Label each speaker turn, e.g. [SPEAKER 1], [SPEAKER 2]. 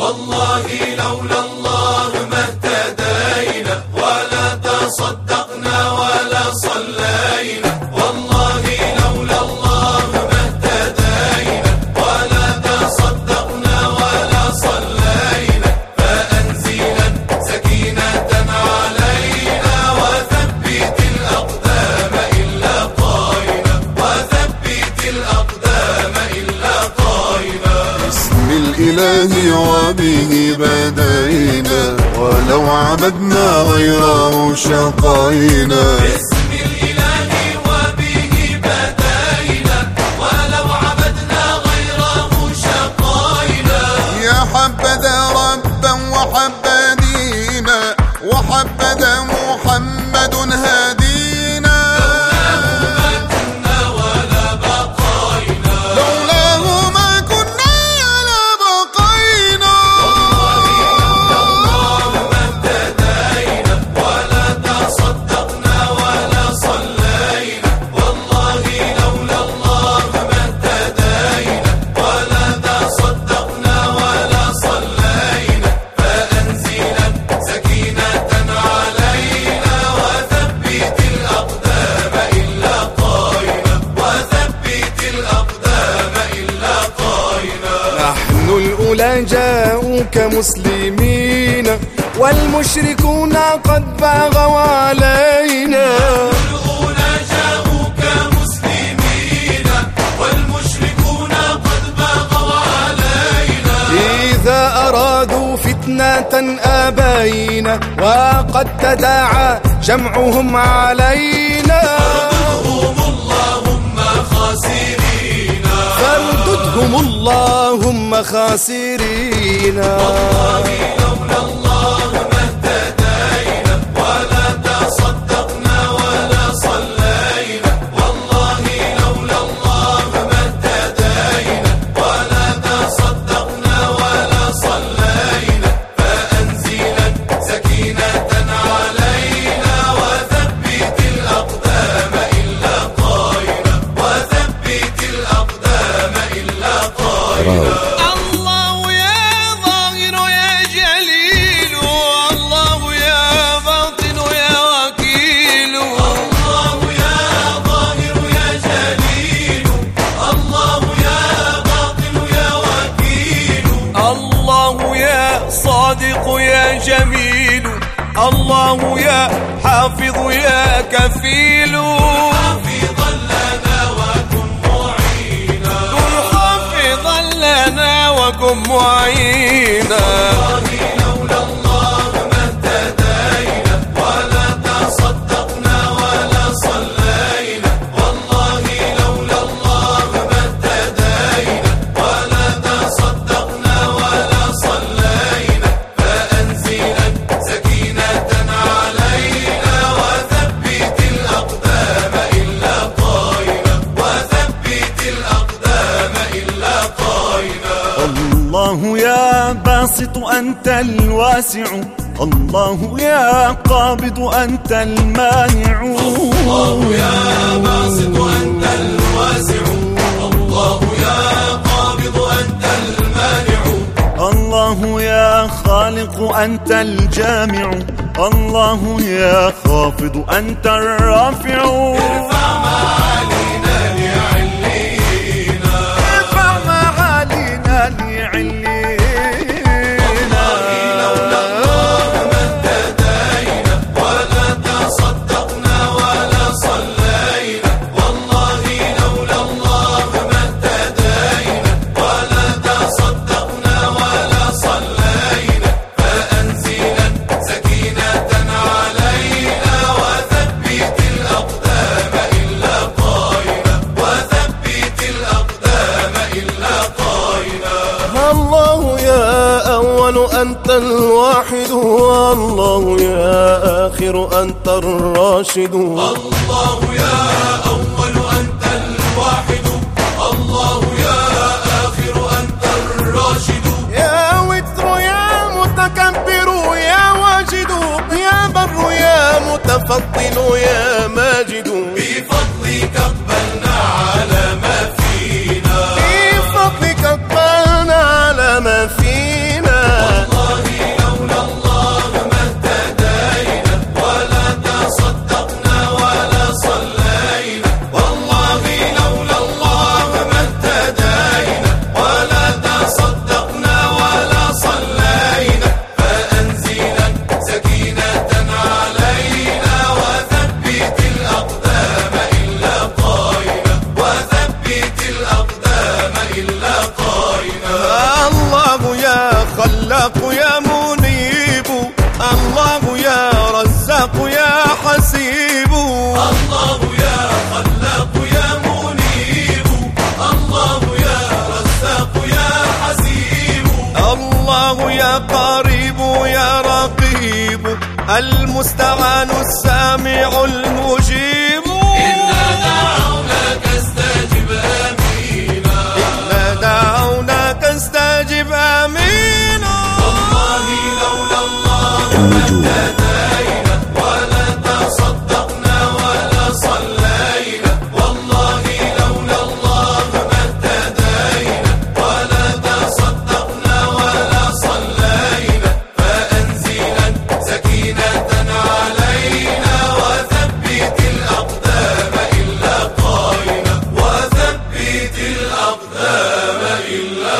[SPEAKER 1] والله لولا الله
[SPEAKER 2] فيه بدينا ولو عبدنا غيره شقينا
[SPEAKER 1] باسم الإله وبه بدينا ولو عبدنا غيره شقينا
[SPEAKER 2] يا حبذا ربا وحب دينا وحبذا محمد هدينا.
[SPEAKER 3] لا جاءوك مسلمين والمشركون قد باغوا علينا. فتنة أبينا وقد تداعى جمعهم علينا.
[SPEAKER 1] هم اللهم خاسرين. والله
[SPEAKER 3] جميل. الله يا حافظ يا كفيل.
[SPEAKER 4] القابض أنت الواسع. الله يا قابض أنت المانع.
[SPEAKER 1] الله يا باسط أنت الواسع. الله يا قابض أنت المانع.
[SPEAKER 4] الله يا خالق أنت الجامع. الله يا خافض أنت الرافع.
[SPEAKER 1] ارفع
[SPEAKER 3] معالي الآخر أنت الراشد.
[SPEAKER 1] الله يا أول أنت الواحد. الله يا آخر أنت الراشد.
[SPEAKER 3] يا وتر يا متكبر يا واجد. يا بر يا متفضل يا ماجد.
[SPEAKER 1] المستعان السامع المجيب. إنا
[SPEAKER 3] دعوناك استجب أمينا. دعوناك استجب أمينا. والله لولا الله النجوم love